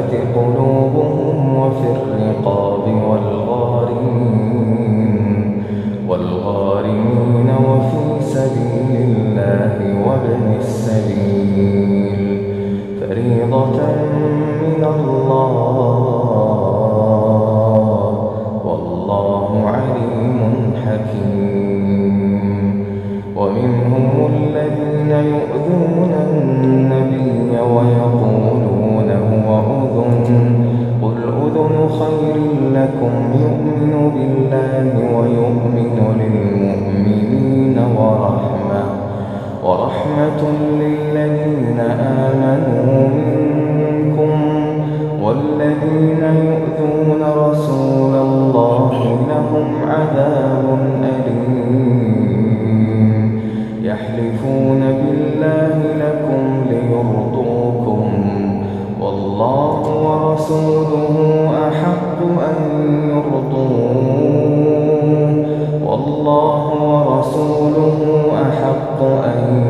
والمؤلفة قلوبهم وفي الرقاب والغارمين والغارمين وفي سبيل الله وابن السبيل. فريضة من الله والله عليم حكيم. ومنهم الذين يؤذون النبي ويقولون أذن خير لكم يؤمن بالله ويؤمن للمؤمنين ورحمة ورحمة للذين آمنوا منكم والذين يؤذون رسول الله لهم عذاب أليم. يحلفون والله ورسوله أحق أن يرضوه. والله ورسوله أحق أن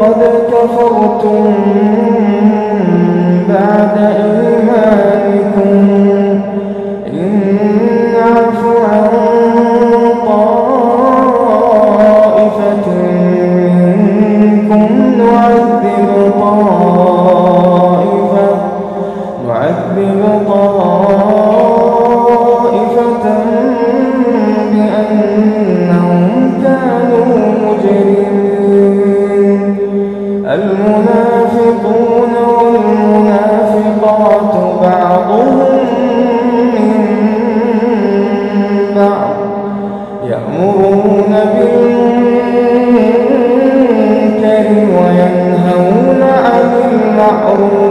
قد كفرتم بعد إيمانكم طائفة بأنهم كانوا مجرمين. المنافقون والمنافقات بعضهم من بعض يأمرون بالمنكر وينهون عن المعروف.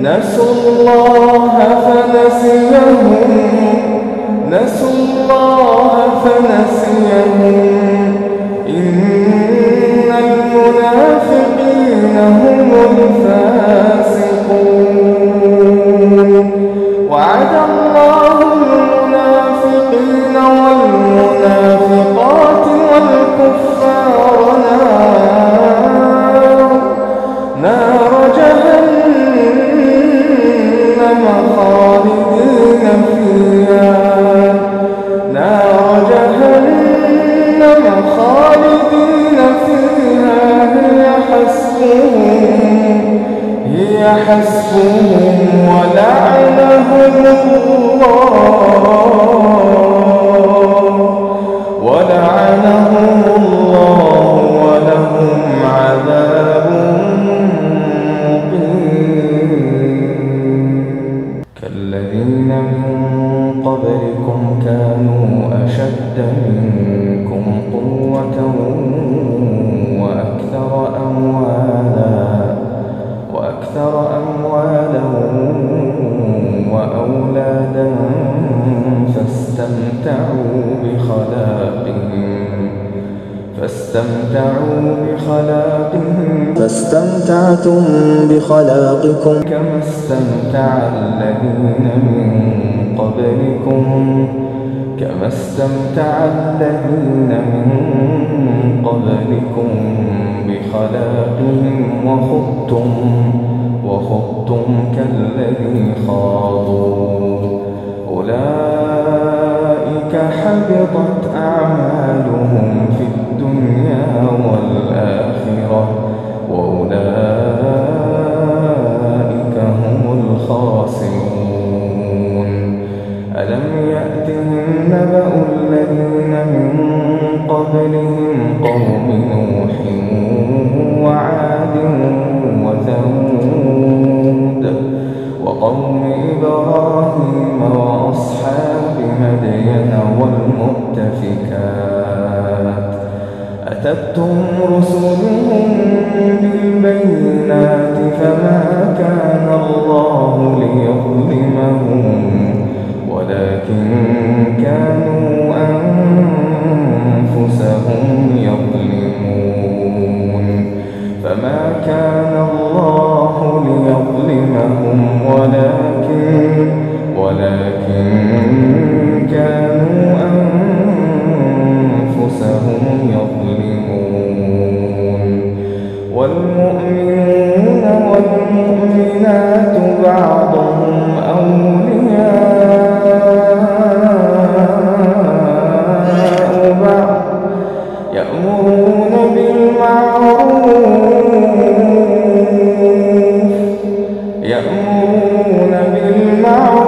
نسوا الله فنسيهم. نسوا الله فنسيهم. إن المنافقين هم الفاسقون. وعد الله خالدين فيها هي حسبهم هي حسبهم ولعنهم الله. بخلاقهم. فاستمتعوا بخلاقهم. فاستمتعتم بخلاقكم. كما استمتع الذين من قبلكم. كما استمتع الذين من قبلكم بخلاقهم. وخضتم وخضتم كالذي خاضوا. أولئك can be أتتهم رسلهم بالبينات فما كان الله ليظلمهم. والمؤمنون والمؤمنات بعضهم أولياء بعض يأمرون بالمعروف يأمرون بالمعروف.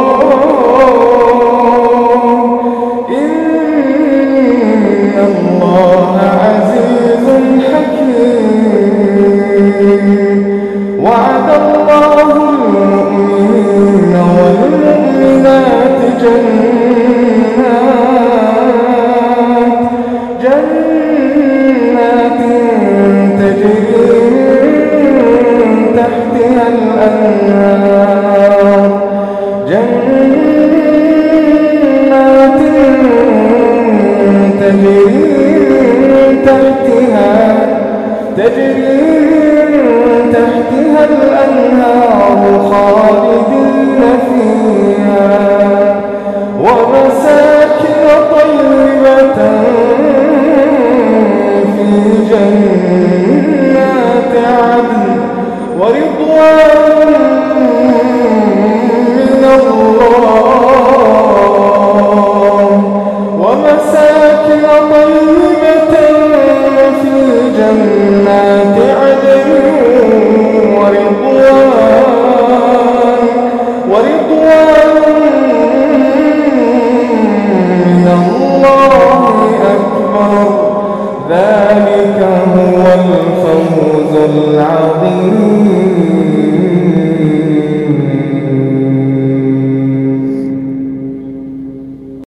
تجري من تحتها الأنهار خالدين فيها. ومساكن طيبة في جنات